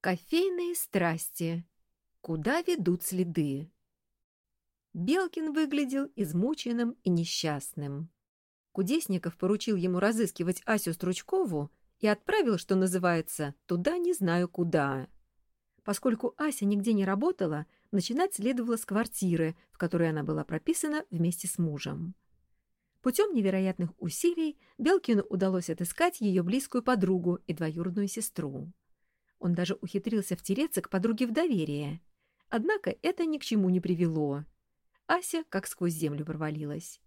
Кофейные страсти. Куда ведут следы? Белкин выглядел измученным и несчастным. Кудесников поручил ему разыскивать Асю Стручкову и отправил, что называется, туда не знаю куда. Поскольку Ася нигде не работала, начинать следовало с квартиры, в которой она была прописана вместе с мужем. Путем невероятных усилий Белкину удалось отыскать ее близкую подругу и двоюродную сестру. Он даже ухитрился втереться к подруге в доверие. Однако это ни к чему не привело. Ася как сквозь землю провалилась.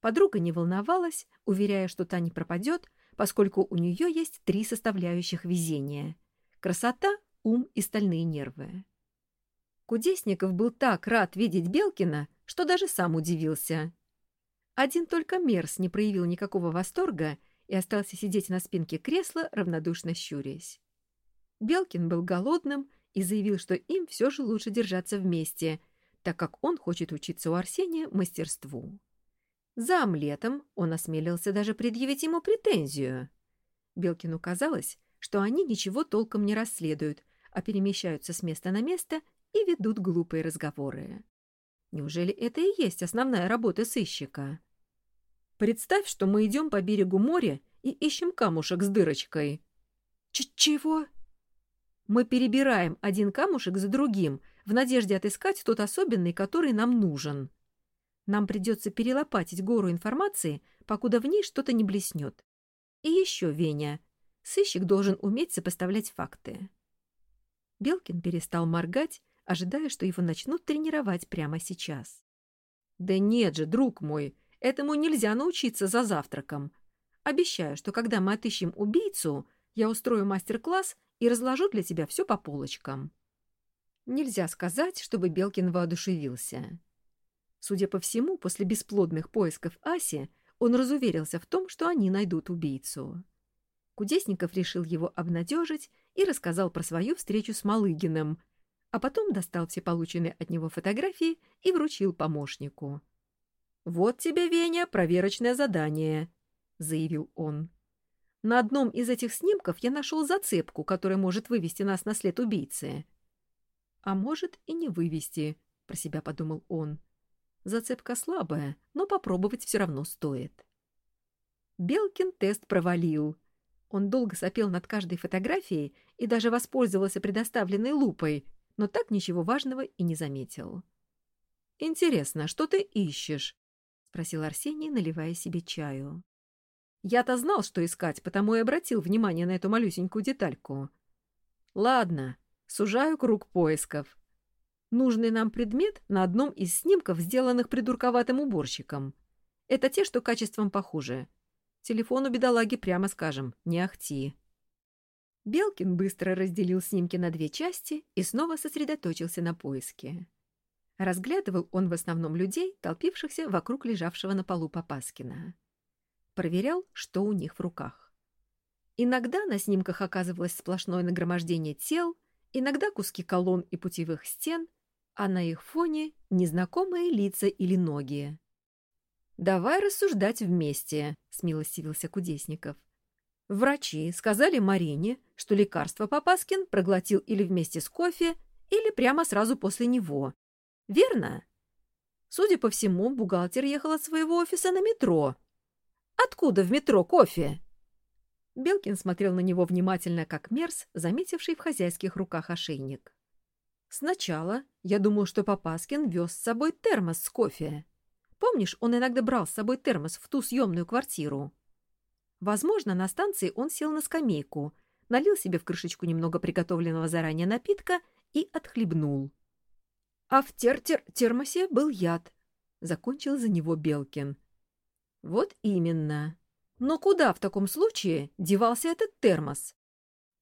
Подруга не волновалась, уверяя, что та не пропадет, поскольку у нее есть три составляющих везения — красота, ум и стальные нервы. Кудесников был так рад видеть Белкина, что даже сам удивился. Один только Мерс не проявил никакого восторга и остался сидеть на спинке кресла, равнодушно щурясь. Белкин был голодным и заявил, что им все же лучше держаться вместе, так как он хочет учиться у Арсения мастерству. За омлетом он осмелился даже предъявить ему претензию. Белкину казалось, что они ничего толком не расследуют, а перемещаются с места на место и ведут глупые разговоры. Неужели это и есть основная работа сыщика? Представь, что мы идем по берегу моря и ищем камушек с дырочкой. Ч Чего? Мы перебираем один камушек за другим в надежде отыскать тот особенный, который нам нужен. Нам придется перелопатить гору информации, покуда в ней что-то не блеснет. И еще, Веня, сыщик должен уметь сопоставлять факты. Белкин перестал моргать, ожидая, что его начнут тренировать прямо сейчас. «Да нет же, друг мой, этому нельзя научиться за завтраком. Обещаю, что когда мы отыщем убийцу, я устрою мастер-класс и разложу для тебя все по полочкам». Нельзя сказать, чтобы Белкин воодушевился. Судя по всему, после бесплодных поисков Аси он разуверился в том, что они найдут убийцу. Кудесников решил его обнадежить и рассказал про свою встречу с Малыгиным, а потом достал все полученные от него фотографии и вручил помощнику. «Вот тебе, Веня, проверочное задание», — заявил он. На одном из этих снимков я нашел зацепку, которая может вывести нас на след убийцы. А может и не вывести, про себя подумал он. Зацепка слабая, но попробовать все равно стоит. Белкин тест провалил. Он долго сопел над каждой фотографией и даже воспользовался предоставленной лупой, но так ничего важного и не заметил. «Интересно, что ты ищешь?» — спросил Арсений, наливая себе чаю. Я-то знал, что искать, потому и обратил внимание на эту малюсенькую детальку. Ладно, сужаю круг поисков. Нужный нам предмет на одном из снимков, сделанных придурковатым уборщиком. Это те, что качеством похуже. Телефон у бедолаги, прямо скажем, не ахти. Белкин быстро разделил снимки на две части и снова сосредоточился на поиске. Разглядывал он в основном людей, толпившихся вокруг лежавшего на полу Попаскина проверял, что у них в руках. Иногда на снимках оказывалось сплошное нагромождение тел, иногда куски колонн и путевых стен, а на их фоне незнакомые лица или ноги. «Давай рассуждать вместе», — смилостивился Кудесников. Врачи сказали Марине, что лекарство Попаскин проглотил или вместе с кофе, или прямо сразу после него. Верно? Судя по всему, бухгалтер ехал от своего офиса на метро, Откуда в метро кофе?» Белкин смотрел на него внимательно, как мерз, заметивший в хозяйских руках ошейник. «Сначала я думал, что Попаскин вез с собой термос с кофе. Помнишь, он иногда брал с собой термос в ту съемную квартиру? Возможно, на станции он сел на скамейку, налил себе в крышечку немного приготовленного заранее напитка и отхлебнул. А в тер-тер-термосе был яд. Закончил за него Белкин. Вот именно. Но куда в таком случае девался этот термос?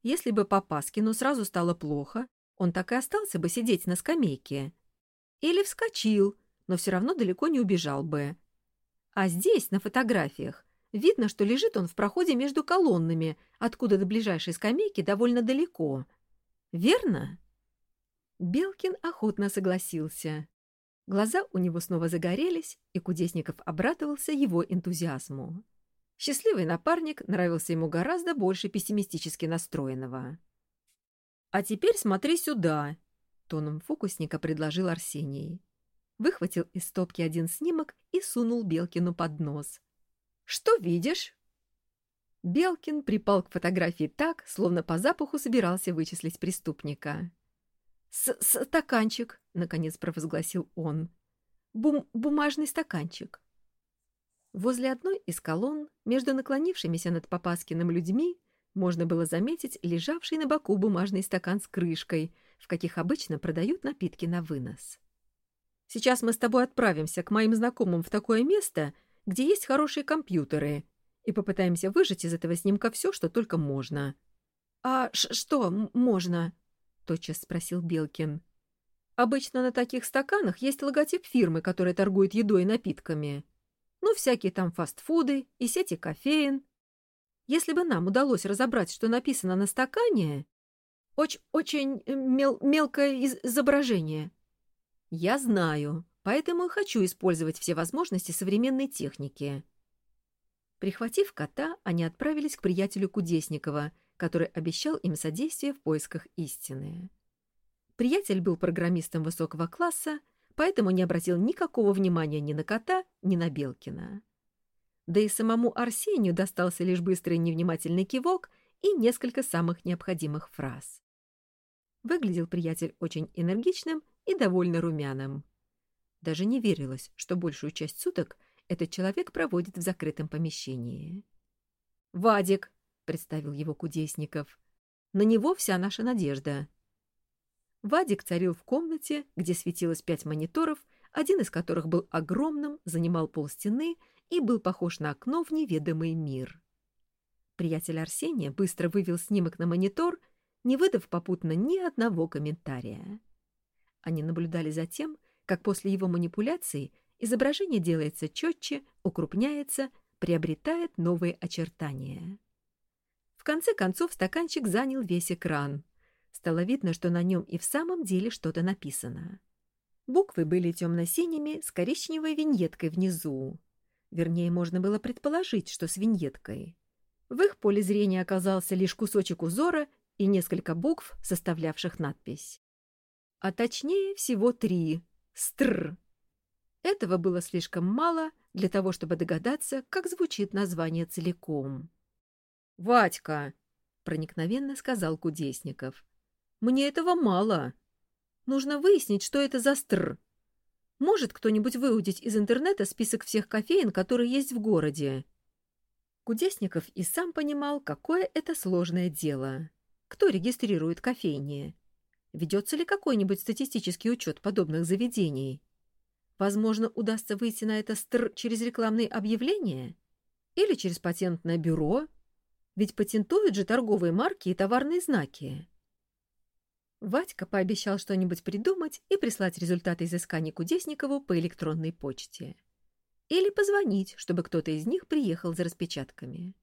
Если бы Попаскину сразу стало плохо, он так и остался бы сидеть на скамейке. Или вскочил, но все равно далеко не убежал бы. А здесь, на фотографиях, видно, что лежит он в проходе между колоннами, откуда до ближайшей скамейки довольно далеко. Верно? Белкин охотно согласился. Глаза у него снова загорелись, и Кудесников обрадовался его энтузиазму. Счастливый напарник нравился ему гораздо больше пессимистически настроенного. А теперь смотри сюда, — тоном фокусника предложил Арсений. Выхватил из стопки один снимок и сунул Белкину под нос. «Что видишь?» Белкин припал к фотографии так, словно по запаху собирался вычислить преступника. С «Стаканчик», — наконец провозгласил он. Бум «Бумажный стаканчик». Возле одной из колонн, между наклонившимися над Попаскиным людьми, можно было заметить лежавший на боку бумажный стакан с крышкой, в каких обычно продают напитки на вынос. «Сейчас мы с тобой отправимся к моим знакомым в такое место, где есть хорошие компьютеры, и попытаемся выжать из этого снимка все, что только можно». «А что можно?» — тотчас спросил Белкин. «Обычно на таких стаканах есть логотип фирмы, которая торгует едой и напитками. Ну, всякие там фастфуды и сети кофеин. Если бы нам удалось разобрать, что написано на стакане... Очень, очень э, мел мелкое изображение. Я знаю, поэтому и хочу использовать все возможности современной техники. Прихватив кота, они отправились к приятелю Кудесникова, который обещал им содействие в поисках истины. Приятель был программистом высокого класса, поэтому не обратил никакого внимания ни на кота, ни на Белкина. Да и самому Арсению достался лишь быстрый невнимательный кивок и несколько самых необходимых фраз. Выглядел приятель очень энергичным и довольно румяным. Даже не верилось, что большую часть суток этот человек проводит в закрытом помещении. «Вадик», — представил его Кудесников, — «на него вся наша надежда». Вадик царил в комнате, где светилось пять мониторов, один из которых был огромным, занимал полстены и был похож на окно в неведомый мир. Приятель Арсения быстро вывел снимок на монитор, не выдав попутно ни одного комментария. Они наблюдали за тем, как после его манипуляций изображение делается четче, укрупняется, приобретает новые очертания. Конце концов стаканчик занял весь экран. Стало видно, что на нем и в самом деле что-то написано. Буквы были темно-синими с коричневой виньеткой внизу. Вернее, можно было предположить, что с виньеткой. В их поле зрения оказался лишь кусочек узора и несколько букв, составлявших надпись. А точнее всего три «Стр». Этого было слишком мало для того, чтобы догадаться, как звучит название целиком. «Вадька!» — проникновенно сказал Кудесников. «Мне этого мало. Нужно выяснить, что это за стр. Может кто-нибудь выудить из интернета список всех кофеин, которые есть в городе? Кудесников и сам понимал, какое это сложное дело. Кто регистрирует кофейни? Ведется ли какой-нибудь статистический учет подобных заведений? Возможно, удастся выйти на это стр через рекламные объявления? Или через патентное бюро? Ведь патентуют же торговые марки и товарные знаки. Вадька пообещал что-нибудь придумать и прислать результаты изысканий Кудесникову по электронной почте. Или позвонить, чтобы кто-то из них приехал за распечатками.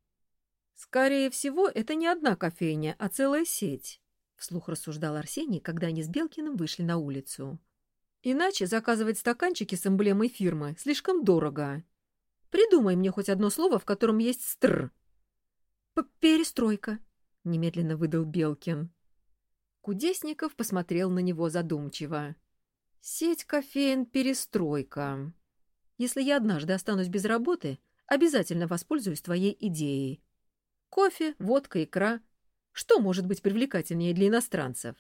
«Скорее всего, это не одна кофейня, а целая сеть», — вслух рассуждал Арсений, когда они с Белкиным вышли на улицу. «Иначе заказывать стаканчики с эмблемой фирмы слишком дорого. Придумай мне хоть одно слово, в котором есть «стр». «Перестройка», — немедленно выдал Белкин. Кудесников посмотрел на него задумчиво. «Сеть кофеин «Перестройка». Если я однажды останусь без работы, обязательно воспользуюсь твоей идеей. Кофе, водка, икра. Что может быть привлекательнее для иностранцев?»